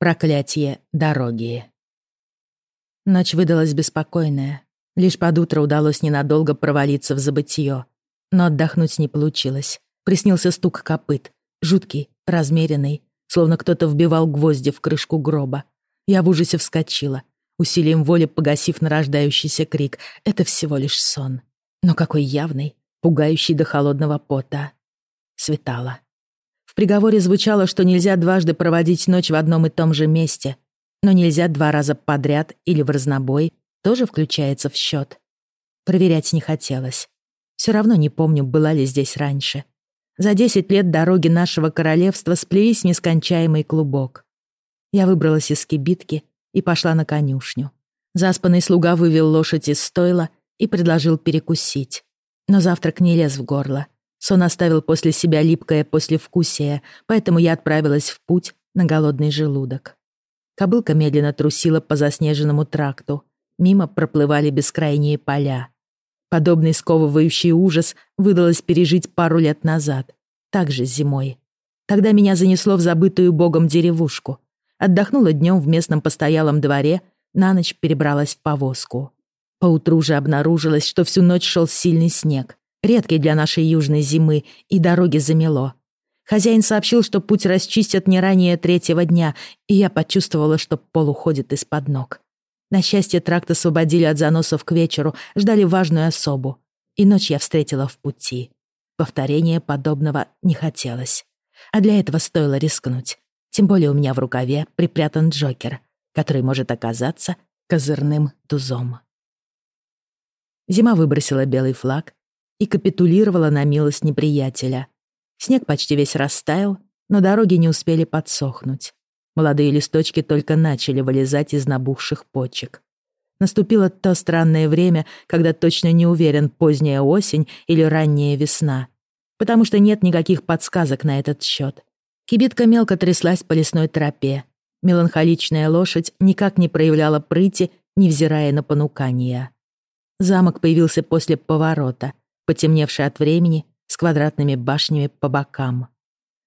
Проклятие дороги. Ночь выдалась беспокойная. Лишь под утро удалось ненадолго провалиться в забытье. Но отдохнуть не получилось. Приснился стук копыт. Жуткий, размеренный, словно кто-то вбивал гвозди в крышку гроба. Я в ужасе вскочила, усилием воли погасив нарождающийся крик. Это всего лишь сон. Но какой явный, пугающий до холодного пота. Светало приговоре звучало, что нельзя дважды проводить ночь в одном и том же месте, но нельзя два раза подряд или в разнобой, тоже включается в счет. Проверять не хотелось. Все равно не помню, была ли здесь раньше. За десять лет дороги нашего королевства сплелись в нескончаемый клубок. Я выбралась из кибитки и пошла на конюшню. Заспанный слуга вывел лошадь из стойла и предложил перекусить. Но завтрак не лез в горло. Сон оставил после себя липкое послевкусие, поэтому я отправилась в путь на голодный желудок. Кобылка медленно трусила по заснеженному тракту. Мимо проплывали бескрайние поля. Подобный сковывающий ужас выдалось пережить пару лет назад, также зимой. Тогда меня занесло в забытую богом деревушку. Отдохнула днем в местном постоялом дворе, на ночь перебралась в повозку. Поутру же обнаружилось, что всю ночь шел сильный снег редкий для нашей южной зимы, и дороги замело. Хозяин сообщил, что путь расчистят не ранее третьего дня, и я почувствовала, что пол уходит из-под ног. На счастье, тракт освободили от заносов к вечеру, ждали важную особу. И ночь я встретила в пути. Повторения подобного не хотелось. А для этого стоило рискнуть. Тем более у меня в рукаве припрятан Джокер, который может оказаться козырным тузом. Зима выбросила белый флаг, и капитулировала на милость неприятеля. Снег почти весь растаял, но дороги не успели подсохнуть. Молодые листочки только начали вылезать из набухших почек. Наступило то странное время, когда точно не уверен, поздняя осень или ранняя весна. Потому что нет никаких подсказок на этот счет. Кибитка мелко тряслась по лесной тропе. Меланхоличная лошадь никак не проявляла прыти, невзирая на понукания. Замок появился после поворота — потемневший от времени, с квадратными башнями по бокам.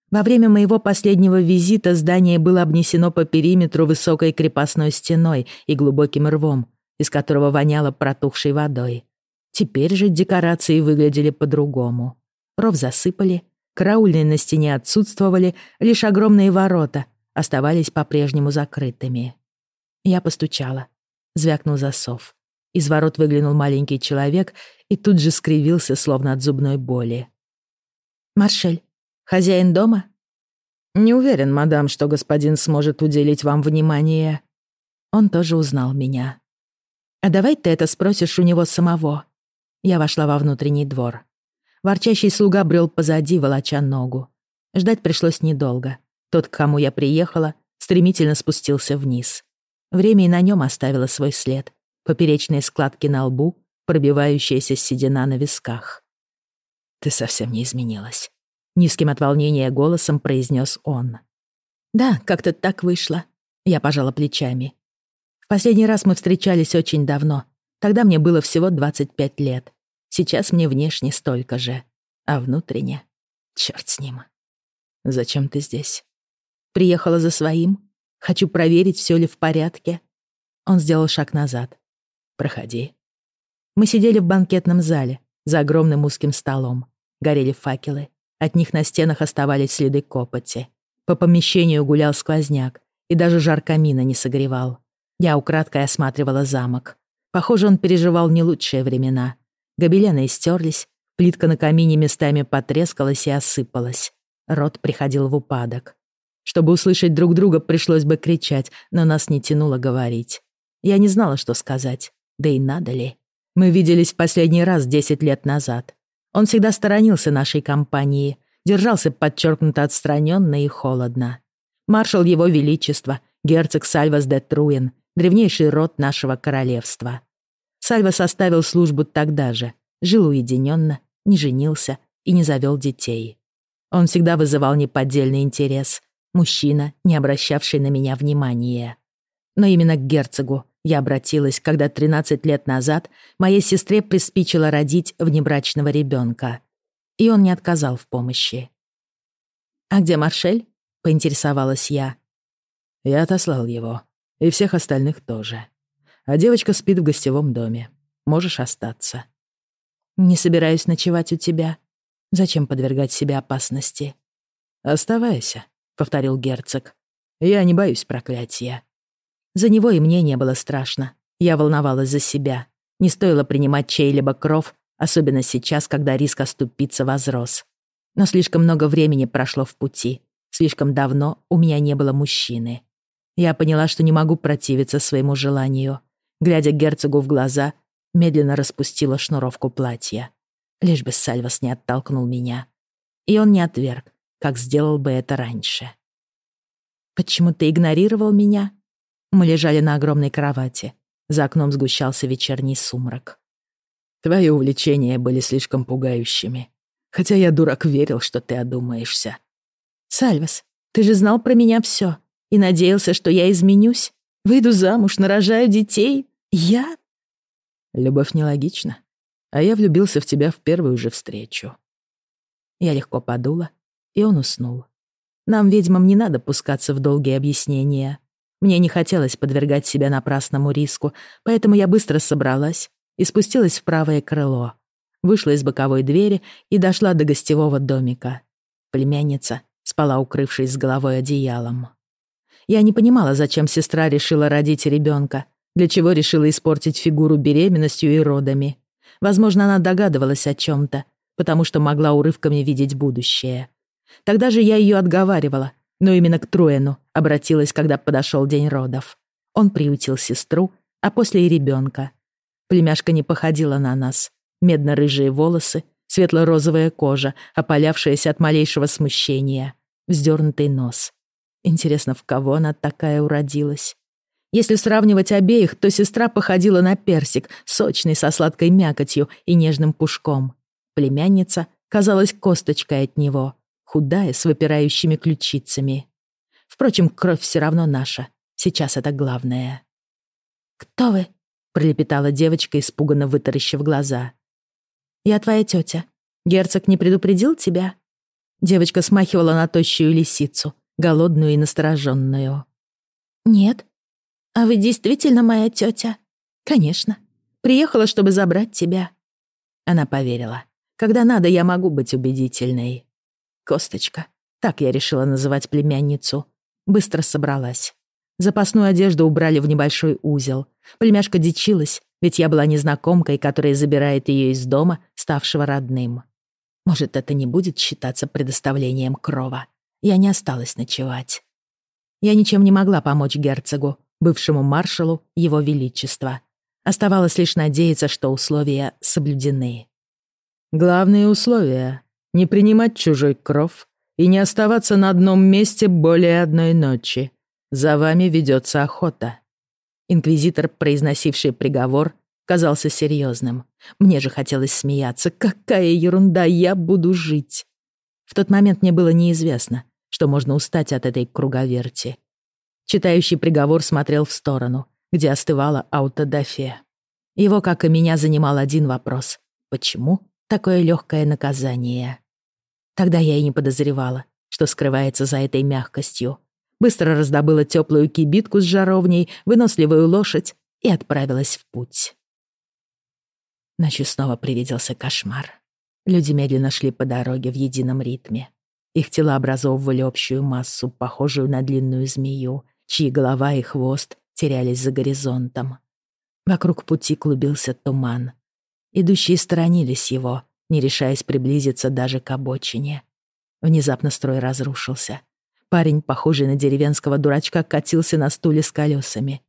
Во время моего последнего визита здание было обнесено по периметру высокой крепостной стеной и глубоким рвом, из которого воняло протухшей водой. Теперь же декорации выглядели по-другому. Ров засыпали, караульные на стене отсутствовали, лишь огромные ворота оставались по-прежнему закрытыми. Я постучала. Звякнул засов. Из ворот выглянул маленький человек и тут же скривился, словно от зубной боли. «Маршель, хозяин дома?» «Не уверен, мадам, что господин сможет уделить вам внимание». Он тоже узнал меня. «А давай ты это спросишь у него самого». Я вошла во внутренний двор. Ворчащий слуга брел позади, волоча ногу. Ждать пришлось недолго. Тот, к кому я приехала, стремительно спустился вниз. Время и на нем оставило свой след поперечные складки на лбу, пробивающаяся седина на висках. «Ты совсем не изменилась», — низким от волнения голосом произнес он. «Да, как-то так вышло», — я пожала плечами. «В последний раз мы встречались очень давно. Тогда мне было всего 25 лет. Сейчас мне внешне столько же, а внутренне... Чёрт с ним. Зачем ты здесь? Приехала за своим. Хочу проверить, все ли в порядке. Он сделал шаг назад. Проходи». Мы сидели в банкетном зале, за огромным узким столом. Горели факелы. От них на стенах оставались следы копоти. По помещению гулял сквозняк, и даже жар камина не согревал. Я украдкой осматривала замок. Похоже, он переживал не лучшие времена. Гобелены истерлись, плитка на камине местами потрескалась и осыпалась. Рот приходил в упадок. Чтобы услышать друг друга, пришлось бы кричать, но нас не тянуло говорить. Я не знала, что сказать. Да и надо ли? Мы виделись в последний раз 10 лет назад. Он всегда сторонился нашей компании, держался подчеркнуто отстраненно и холодно. Маршал Его Величества, герцог Сальвас де Труин, древнейший род нашего королевства. Сальва составил службу тогда же, жил уединенно, не женился и не завел детей. Он всегда вызывал неподдельный интерес, мужчина, не обращавший на меня внимания. Но именно к герцогу я обратилась, когда 13 лет назад моей сестре приспичило родить внебрачного ребенка. И он не отказал в помощи. «А где Маршель?» — поинтересовалась я. Я отослал его. И всех остальных тоже. А девочка спит в гостевом доме. Можешь остаться. Не собираюсь ночевать у тебя. Зачем подвергать себя опасности? Оставайся, повторил герцог. Я не боюсь проклятия. За него и мне не было страшно. Я волновалась за себя. Не стоило принимать чей-либо кров, особенно сейчас, когда риск оступиться возрос. Но слишком много времени прошло в пути. Слишком давно у меня не было мужчины. Я поняла, что не могу противиться своему желанию. Глядя герцогу в глаза, медленно распустила шнуровку платья. Лишь бы Сальвас не оттолкнул меня. И он не отверг, как сделал бы это раньше. «Почему ты игнорировал меня?» Мы лежали на огромной кровати. За окном сгущался вечерний сумрак. «Твои увлечения были слишком пугающими. Хотя я, дурак, верил, что ты одумаешься». «Сальвас, ты же знал про меня все и надеялся, что я изменюсь. Выйду замуж, нарожаю детей. Я...» «Любовь нелогична, а я влюбился в тебя в первую же встречу». Я легко подула, и он уснул. Нам, ведьмам, не надо пускаться в долгие объяснения. Мне не хотелось подвергать себя напрасному риску, поэтому я быстро собралась и спустилась в правое крыло. Вышла из боковой двери и дошла до гостевого домика. Племянница спала, укрывшись с головой одеялом. Я не понимала, зачем сестра решила родить ребенка, для чего решила испортить фигуру беременностью и родами. Возможно, она догадывалась о чем-то, потому что могла урывками видеть будущее. Тогда же я ее отговаривала, но именно к Труэну обратилась, когда подошел день родов. Он приютил сестру, а после и ребенка. Племяшка не походила на нас. Медно-рыжие волосы, светло-розовая кожа, опалявшаяся от малейшего смущения, вздернутый нос. Интересно, в кого она такая уродилась? Если сравнивать обеих, то сестра походила на персик, сочный, со сладкой мякотью и нежным пушком. Племянница казалась косточкой от него — худая, с выпирающими ключицами. Впрочем, кровь все равно наша. Сейчас это главное. «Кто вы?» — пролепетала девочка, испуганно вытаращив глаза. «Я твоя тетя. Герцог не предупредил тебя?» Девочка смахивала на тощую лисицу, голодную и настороженную. «Нет. А вы действительно моя тетя?» «Конечно. Приехала, чтобы забрать тебя». Она поверила. «Когда надо, я могу быть убедительной». Косточка. Так я решила называть племянницу. Быстро собралась. Запасную одежду убрали в небольшой узел. Племяшка дичилась, ведь я была незнакомкой, которая забирает ее из дома, ставшего родным. Может, это не будет считаться предоставлением крова. Я не осталась ночевать. Я ничем не могла помочь герцогу, бывшему маршалу его величества. Оставалось лишь надеяться, что условия соблюдены. «Главные условия не принимать чужой кров и не оставаться на одном месте более одной ночи. За вами ведется охота». Инквизитор, произносивший приговор, казался серьезным. Мне же хотелось смеяться. Какая ерунда, я буду жить. В тот момент мне было неизвестно, что можно устать от этой круговерти. Читающий приговор смотрел в сторону, где остывала аутодафе. Его, как и меня, занимал один вопрос. Почему такое легкое наказание? Тогда я и не подозревала, что скрывается за этой мягкостью. Быстро раздобыла теплую кибитку с жаровней, выносливую лошадь и отправилась в путь. Ночью снова привиделся кошмар. Люди медленно шли по дороге в едином ритме. Их тела образовывали общую массу, похожую на длинную змею, чьи голова и хвост терялись за горизонтом. Вокруг пути клубился туман. Идущие сторонились его, не решаясь приблизиться даже к обочине. Внезапно строй разрушился. Парень, похожий на деревенского дурачка, катился на стуле с колесами.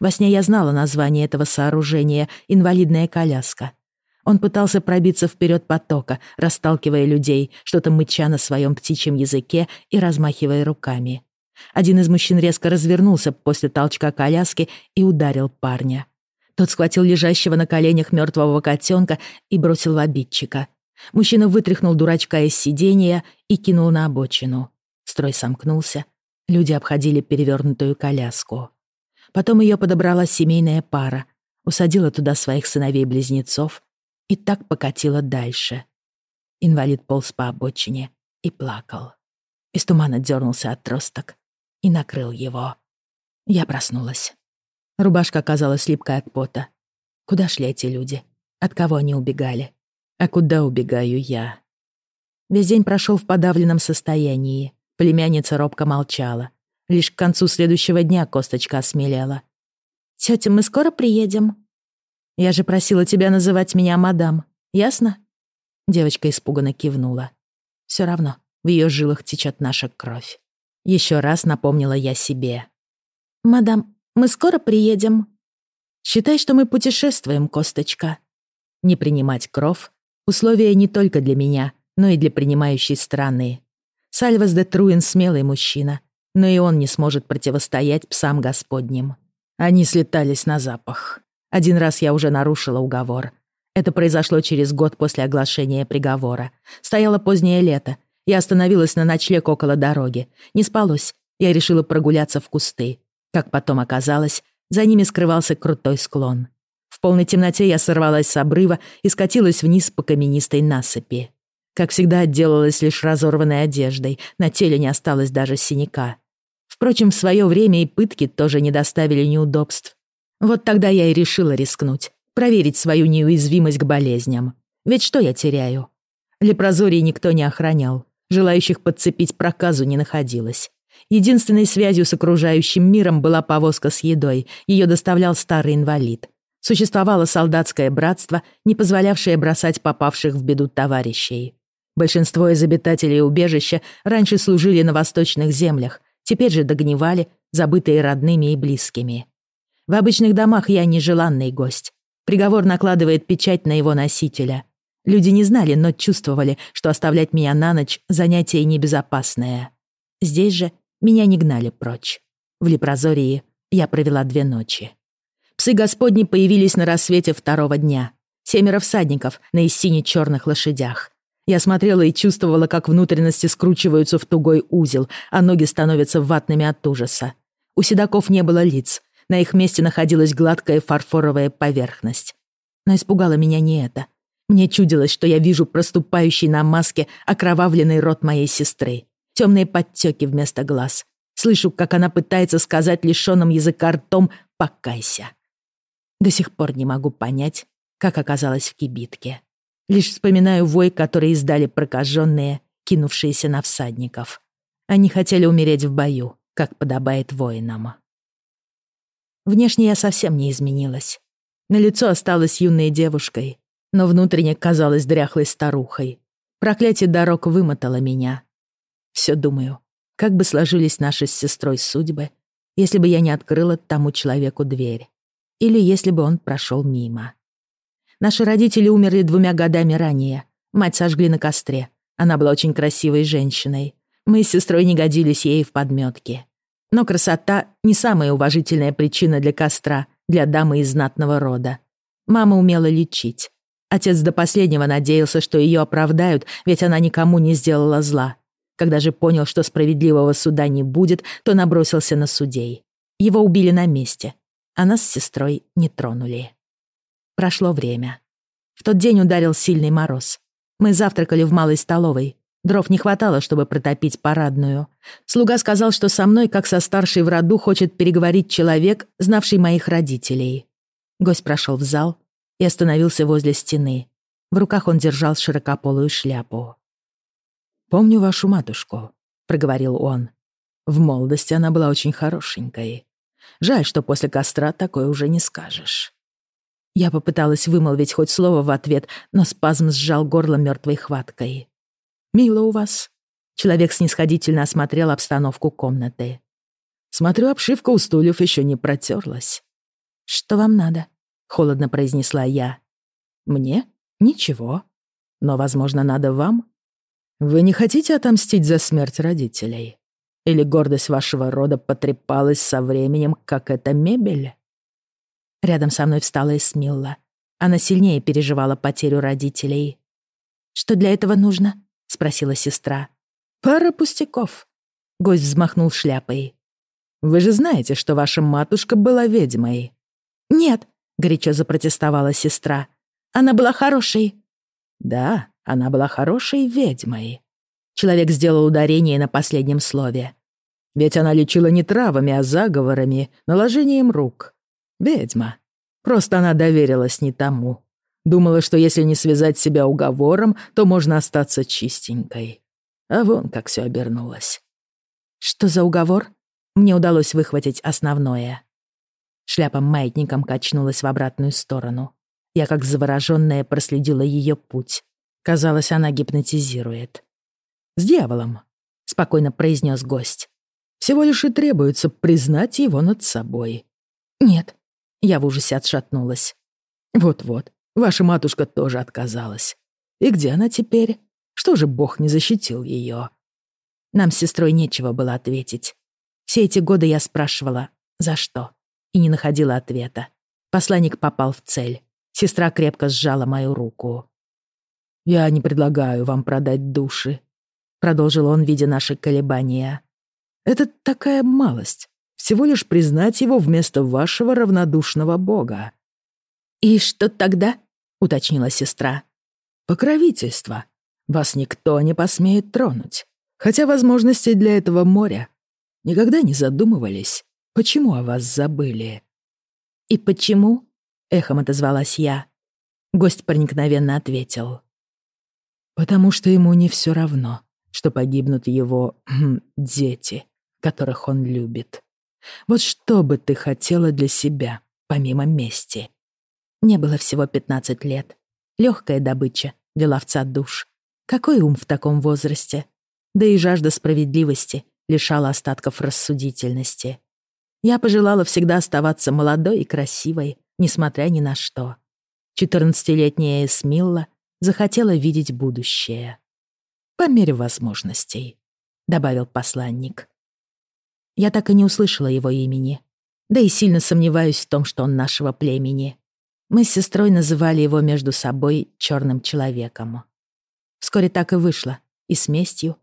Во сне я знала название этого сооружения — инвалидная коляска. Он пытался пробиться вперед потока, расталкивая людей, что-то мыча на своем птичьем языке и размахивая руками. Один из мужчин резко развернулся после толчка коляски и ударил парня. Тот схватил лежащего на коленях мертвого котенка и бросил в обидчика. Мужчина вытряхнул дурачка из сидения и кинул на обочину. Строй сомкнулся. Люди обходили перевернутую коляску. Потом ее подобрала семейная пара, усадила туда своих сыновей-близнецов и так покатила дальше. Инвалид полз по обочине и плакал. Из тумана дернулся отросток и накрыл его. Я проснулась. Рубашка оказалась липкой от пота. Куда шли эти люди? От кого они убегали? А куда убегаю я? Весь день прошел в подавленном состоянии. Племянница робко молчала. Лишь к концу следующего дня косточка осмелела. «Тётя, мы скоро приедем?» «Я же просила тебя называть меня мадам. Ясно?» Девочка испуганно кивнула. Все равно в ее жилах течет наша кровь. Еще раз напомнила я себе. «Мадам, мы скоро приедем?» «Считай, что мы путешествуем, Косточка». Не принимать кров — условие не только для меня, но и для принимающей страны. Сальвас де Труин смелый мужчина, но и он не сможет противостоять псам господним. Они слетались на запах. Один раз я уже нарушила уговор. Это произошло через год после оглашения приговора. Стояло позднее лето. Я остановилась на ночлег около дороги. Не спалось. Я решила прогуляться в кусты. Как потом оказалось, за ними скрывался крутой склон. В полной темноте я сорвалась с обрыва и скатилась вниз по каменистой насыпи. Как всегда, отделалась лишь разорванной одеждой, на теле не осталось даже синяка. Впрочем, в свое время и пытки тоже не доставили неудобств. Вот тогда я и решила рискнуть, проверить свою неуязвимость к болезням. Ведь что я теряю? Лепрозорий никто не охранял, желающих подцепить проказу не находилось. Единственной связью с окружающим миром была повозка с едой, ее доставлял старый инвалид. Существовало солдатское братство, не позволявшее бросать попавших в беду товарищей. Большинство из обитателей убежища раньше служили на восточных землях, теперь же догнивали, забытые родными и близкими. В обычных домах я нежеланный гость. Приговор накладывает печать на его носителя. Люди не знали, но чувствовали, что оставлять меня на ночь — занятие небезопасное. Здесь же меня не гнали прочь. В Лепрозории я провела две ночи. Псы Господни появились на рассвете второго дня. Семеро всадников на истине черных лошадях. Я смотрела и чувствовала, как внутренности скручиваются в тугой узел, а ноги становятся ватными от ужаса. У седаков не было лиц, на их месте находилась гладкая фарфоровая поверхность. Но испугало меня не это. Мне чудилось, что я вижу проступающий на маске окровавленный рот моей сестры. Темные подтеки вместо глаз. Слышу, как она пытается сказать лишенным языка ртом «покайся». До сих пор не могу понять, как оказалась в кибитке. Лишь вспоминаю вой, который издали прокаженные, кинувшиеся на всадников. Они хотели умереть в бою, как подобает воинам. Внешне я совсем не изменилась. На лицо осталась юной девушкой, но внутренне казалась дряхлой старухой. Проклятие дорог вымотало меня. Все думаю, как бы сложились наши с сестрой судьбы, если бы я не открыла тому человеку дверь. Или если бы он прошел мимо. Наши родители умерли двумя годами ранее. Мать сожгли на костре. Она была очень красивой женщиной. Мы с сестрой не годились ей в подметке. Но красота — не самая уважительная причина для костра, для дамы из знатного рода. Мама умела лечить. Отец до последнего надеялся, что ее оправдают, ведь она никому не сделала зла. Когда же понял, что справедливого суда не будет, то набросился на судей. Его убили на месте, а нас с сестрой не тронули. Прошло время. В тот день ударил сильный мороз. Мы завтракали в малой столовой, Дров не хватало, чтобы протопить парадную. Слуга сказал, что со мной, как со старшей в роду, хочет переговорить человек, знавший моих родителей. Гость прошел в зал и остановился возле стены. В руках он держал широкополую шляпу. «Помню вашу матушку», — проговорил он. «В молодости она была очень хорошенькой. Жаль, что после костра такое уже не скажешь». Я попыталась вымолвить хоть слово в ответ, но спазм сжал горло мертвой хваткой. «Мило у вас». Человек снисходительно осмотрел обстановку комнаты. «Смотрю, обшивка у стульев еще не протерлась». «Что вам надо?» — холодно произнесла я. «Мне? Ничего. Но, возможно, надо вам? Вы не хотите отомстить за смерть родителей? Или гордость вашего рода потрепалась со временем, как эта мебель?» Рядом со мной встала Эсмилла. Она сильнее переживала потерю родителей. «Что для этого нужно?» — спросила сестра. «Пара пустяков». Гость взмахнул шляпой. «Вы же знаете, что ваша матушка была ведьмой». «Нет», — горячо запротестовала сестра. «Она была хорошей». «Да, она была хорошей ведьмой». Человек сделал ударение на последнем слове. Ведь она лечила не травами, а заговорами, наложением рук. Ведьма. Просто она доверилась не тому. Думала, что если не связать себя уговором, то можно остаться чистенькой. А вон как все обернулось. Что за уговор? Мне удалось выхватить основное. Шляпа маятником качнулась в обратную сторону. Я, как заворожённая, проследила ее путь. Казалось, она гипнотизирует. «С дьяволом», — спокойно произнес гость. «Всего лишь и требуется признать его над собой». «Нет», — я в ужасе отшатнулась. «Вот-вот, ваша матушка тоже отказалась. И где она теперь? Что же Бог не защитил ее? Нам с сестрой нечего было ответить. Все эти годы я спрашивала, за что, и не находила ответа. Посланник попал в цель. Сестра крепко сжала мою руку. «Я не предлагаю вам продать души», — продолжил он, видя наши колебания. «Это такая малость. Всего лишь признать его вместо вашего равнодушного бога». «И что тогда?» — уточнила сестра. «Покровительство. Вас никто не посмеет тронуть. Хотя возможностей для этого моря. Никогда не задумывались, почему о вас забыли?» «И почему?» — эхом отозвалась я. Гость проникновенно ответил. «Потому что ему не все равно, что погибнут его хм, дети, которых он любит. Вот что бы ты хотела для себя, помимо мести?» Мне было всего 15 лет. Легкая добыча для ловца душ. Какой ум в таком возрасте? Да и жажда справедливости лишала остатков рассудительности. Я пожелала всегда оставаться молодой и красивой, несмотря ни на что. Четырнадцатилетняя Эсмилла захотела видеть будущее. «По мере возможностей», — добавил посланник. Я так и не услышала его имени, да и сильно сомневаюсь в том, что он нашего племени. Мы с сестрой называли его между собой черным человеком. Вскоре так и вышло. И с местью,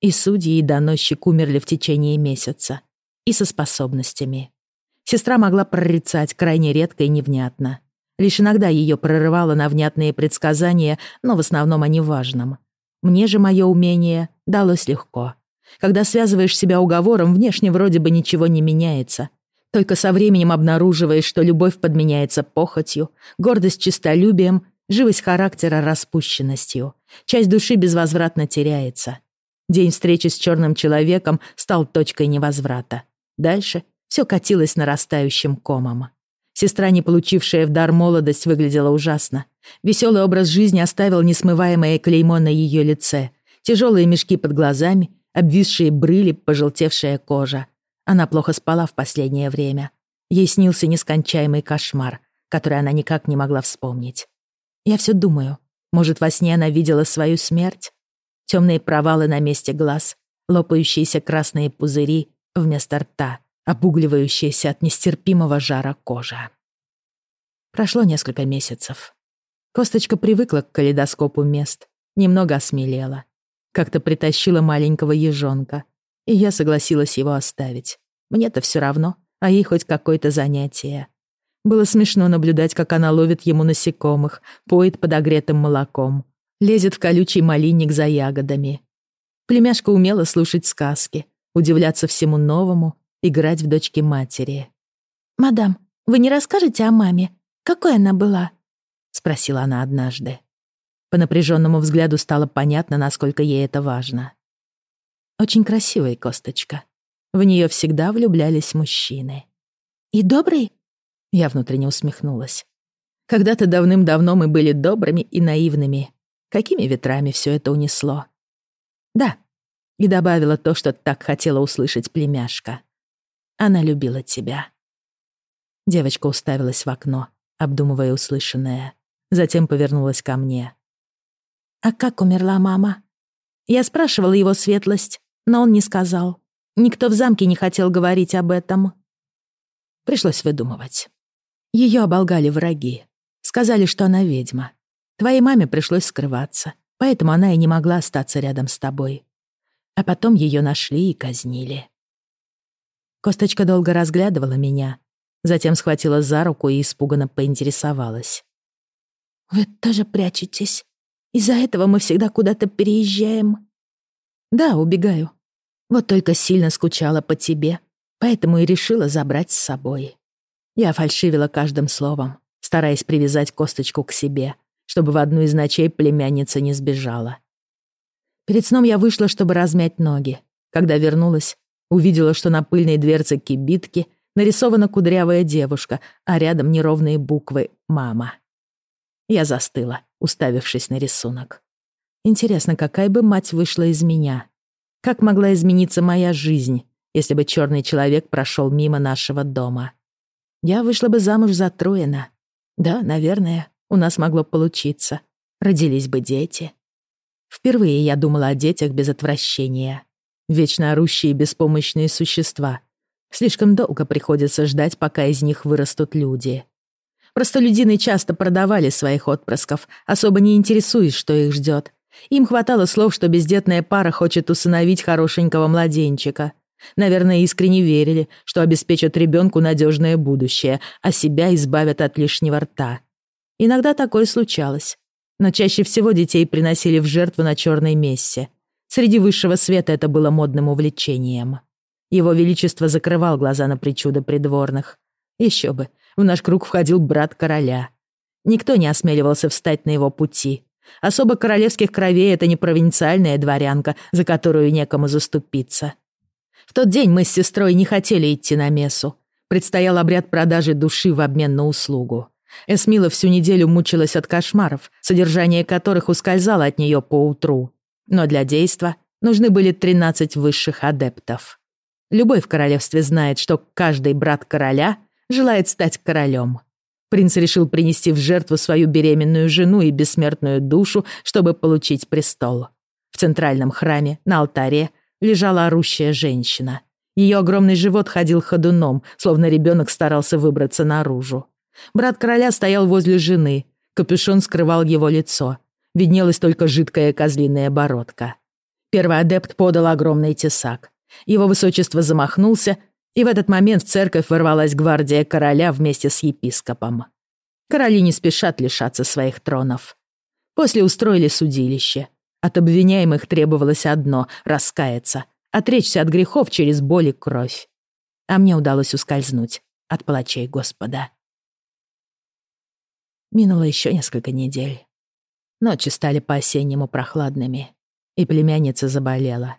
и судьи, и доносчик умерли в течение месяца. И со способностями. Сестра могла прорицать крайне редко и невнятно. Лишь иногда ее прорывало на внятные предсказания, но в основном о неважном. Мне же мое умение далось легко. Когда связываешь себя уговором, внешне вроде бы ничего не меняется. Только со временем обнаруживаешь, что любовь подменяется похотью, гордость честолюбием, живость характера распущенностью. Часть души безвозвратно теряется. День встречи с черным человеком стал точкой невозврата. Дальше все катилось нарастающим комом. Сестра, не получившая в дар молодость, выглядела ужасно. Веселый образ жизни оставил несмываемое клеймо на ее лице. Тяжелые мешки под глазами, обвисшие брыли, пожелтевшая кожа. Она плохо спала в последнее время. Ей снился нескончаемый кошмар, который она никак не могла вспомнить. Я все думаю, может, во сне она видела свою смерть? Темные провалы на месте глаз, лопающиеся красные пузыри вместо рта, обугливающаяся от нестерпимого жара кожа. Прошло несколько месяцев. Косточка привыкла к калейдоскопу мест, немного осмелела. Как-то притащила маленького ежонка, и я согласилась его оставить. Мне-то все равно, а ей хоть какое-то занятие. Было смешно наблюдать, как она ловит ему насекомых, поет подогретым молоком, лезет в колючий малинник за ягодами. Племяшка умела слушать сказки, удивляться всему новому, играть в дочки матери. «Мадам, вы не расскажете о маме? Какой она была?» — спросила она однажды. По напряженному взгляду стало понятно, насколько ей это важно. Очень красивая косточка. В нее всегда влюблялись мужчины. «И добрый?» Я внутренне усмехнулась. Когда-то давным-давно мы были добрыми и наивными. Какими ветрами все это унесло? Да, и добавила то, что так хотела услышать племяшка. Она любила тебя. Девочка уставилась в окно, обдумывая услышанное. Затем повернулась ко мне. «А как умерла мама?» Я спрашивала его светлость, но он не сказал. Никто в замке не хотел говорить об этом. Пришлось выдумывать. Ее оболгали враги. Сказали, что она ведьма. Твоей маме пришлось скрываться, поэтому она и не могла остаться рядом с тобой. А потом ее нашли и казнили. Косточка долго разглядывала меня, затем схватила за руку и испуганно поинтересовалась. «Вы тоже прячетесь? Из-за этого мы всегда куда-то переезжаем?» «Да, убегаю. Вот только сильно скучала по тебе, поэтому и решила забрать с собой. Я фальшивила каждым словом, стараясь привязать косточку к себе, чтобы в одну из ночей племянница не сбежала. Перед сном я вышла, чтобы размять ноги. Когда вернулась, увидела, что на пыльной дверце кибитки нарисована кудрявая девушка, а рядом неровные буквы «Мама». Я застыла, уставившись на рисунок. Интересно, какая бы мать вышла из меня? Как могла измениться моя жизнь, если бы черный человек прошел мимо нашего дома? Я вышла бы замуж за Труина. Да, наверное, у нас могло получиться. Родились бы дети. Впервые я думала о детях без отвращения. Вечно орущие беспомощные существа. Слишком долго приходится ждать, пока из них вырастут люди. Простолюдины часто продавали своих отпрысков, особо не интересуясь, что их ждет, им хватало слов, что бездетная пара хочет усыновить хорошенького младенчика. Наверное, искренне верили, что обеспечат ребенку надежное будущее, а себя избавят от лишнего рта. Иногда такое случалось. Но чаще всего детей приносили в жертву на черной мессе. Среди высшего света это было модным увлечением. Его Величество закрывал глаза на причуды придворных. Еще бы, в наш круг входил брат короля. Никто не осмеливался встать на его пути — Особо королевских кровей это не провинциальная дворянка, за которую некому заступиться. В тот день мы с сестрой не хотели идти на мессу. Предстоял обряд продажи души в обмен на услугу. Эсмила всю неделю мучилась от кошмаров, содержание которых ускользало от нее поутру. Но для действа нужны были 13 высших адептов. Любой в королевстве знает, что каждый брат короля желает стать королем. Принц решил принести в жертву свою беременную жену и бессмертную душу, чтобы получить престол. В центральном храме, на алтаре, лежала орущая женщина. Ее огромный живот ходил ходуном, словно ребенок старался выбраться наружу. Брат короля стоял возле жены, капюшон скрывал его лицо. Виднелась только жидкая козлиная бородка. Первый адепт подал огромный тесак. Его высочество замахнулся и в этот момент в церковь ворвалась гвардия короля вместе с епископом. Короли не спешат лишаться своих тронов. После устроили судилище. От обвиняемых требовалось одно — раскаяться, отречься от грехов через боль и кровь. А мне удалось ускользнуть от палачей Господа. Минуло еще несколько недель. Ночи стали по-осеннему прохладными, и племянница заболела.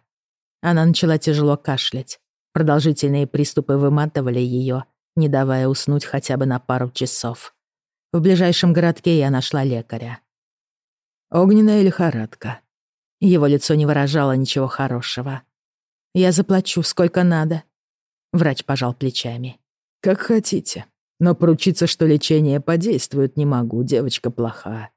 Она начала тяжело кашлять, Продолжительные приступы выматывали ее, не давая уснуть хотя бы на пару часов. В ближайшем городке я нашла лекаря. Огненная лихорадка. Его лицо не выражало ничего хорошего. «Я заплачу, сколько надо». Врач пожал плечами. «Как хотите. Но поручиться, что лечение подействует, не могу, девочка плоха».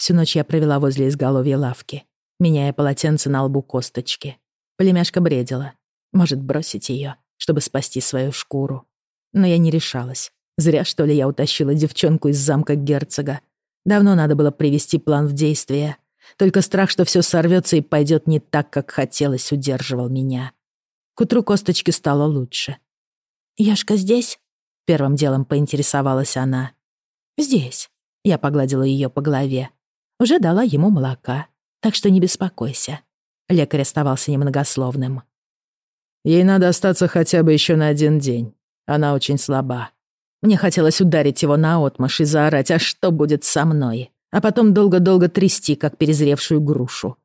Всю ночь я провела возле изголовья лавки, меняя полотенце на лбу косточки. Племяшка бредила. Может, бросить ее, чтобы спасти свою шкуру. Но я не решалась. Зря, что ли, я утащила девчонку из замка герцога. Давно надо было привести план в действие. Только страх, что все сорвется и пойдет не так, как хотелось, удерживал меня. К утру косточки стало лучше. «Яшка здесь?» — первым делом поинтересовалась она. «Здесь». Я погладила ее по голове. Уже дала ему молока, так что не беспокойся. Лекарь оставался немногословным. Ей надо остаться хотя бы еще на один день. Она очень слаба. Мне хотелось ударить его наотмашь и заорать, а что будет со мной? А потом долго-долго трясти, как перезревшую грушу.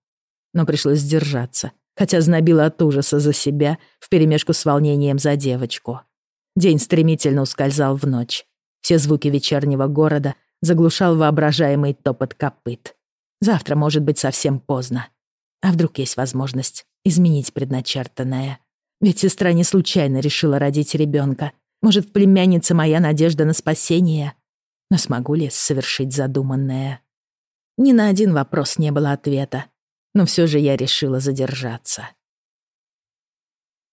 Но пришлось сдержаться, хотя знобило от ужаса за себя вперемешку с волнением за девочку. День стремительно ускользал в ночь. Все звуки вечернего города заглушал воображаемый топот копыт. Завтра может быть совсем поздно. А вдруг есть возможность изменить предначертанное? Ведь сестра не случайно решила родить ребенка. Может, племянница моя надежда на спасение? Но смогу ли совершить задуманное? Ни на один вопрос не было ответа. Но все же я решила задержаться.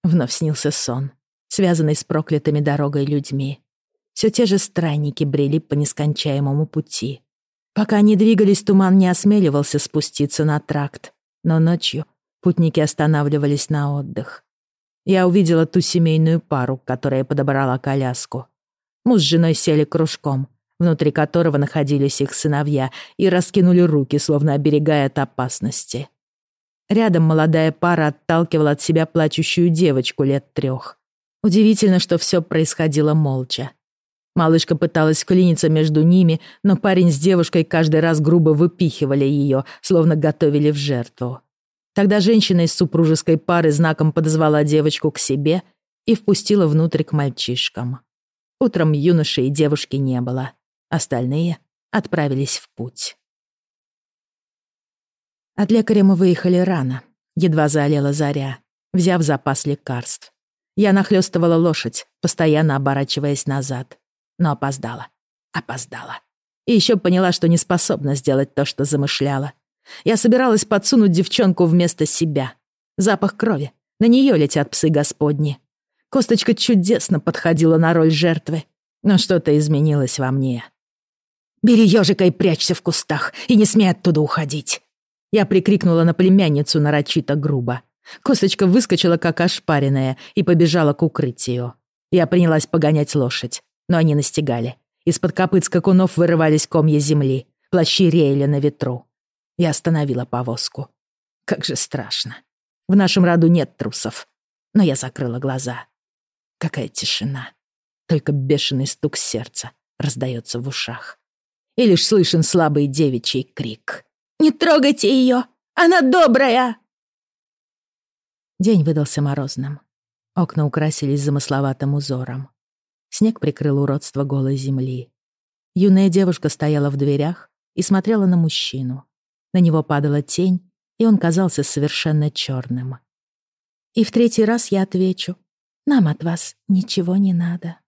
Вновь снился сон, связанный с проклятыми дорогой людьми. Все те же странники брели по нескончаемому пути. Пока они двигались, туман не осмеливался спуститься на тракт, но ночью путники останавливались на отдых я увидела ту семейную пару, которая подобрала коляску. Муж с женой сели кружком, внутри которого находились их сыновья, и раскинули руки, словно оберегая от опасности. Рядом молодая пара отталкивала от себя плачущую девочку лет трех. Удивительно, что все происходило молча. Малышка пыталась вклиниться между ними, но парень с девушкой каждый раз грубо выпихивали ее, словно готовили в жертву. Тогда женщина из супружеской пары знаком подозвала девочку к себе и впустила внутрь к мальчишкам. Утром юноши и девушки не было. Остальные отправились в путь. От лекаря мы выехали рано, едва заолела заря, взяв запас лекарств. Я нахлёстывала лошадь, постоянно оборачиваясь назад. Но опоздала. Опоздала. И еще поняла, что не способна сделать то, что замышляла. Я собиралась подсунуть девчонку вместо себя. Запах крови. На нее летят псы господни. Косточка чудесно подходила на роль жертвы, но что-то изменилось во мне. «Бери ежика и прячься в кустах, и не смей оттуда уходить!» Я прикрикнула на племянницу нарочито грубо. Косточка выскочила, как ошпаренная, и побежала к укрытию. Я принялась погонять лошадь, но они настигали. Из-под копыт скакунов вырывались комья земли, плащи реяли на ветру. Я остановила повозку. Как же страшно. В нашем роду нет трусов. Но я закрыла глаза. Какая тишина. Только бешеный стук сердца раздается в ушах. И лишь слышен слабый девичий крик. «Не трогайте ее! Она добрая!» День выдался морозным. Окна украсились замысловатым узором. Снег прикрыл уродство голой земли. Юная девушка стояла в дверях и смотрела на мужчину. На него падала тень, и он казался совершенно черным. И в третий раз я отвечу, нам от вас ничего не надо.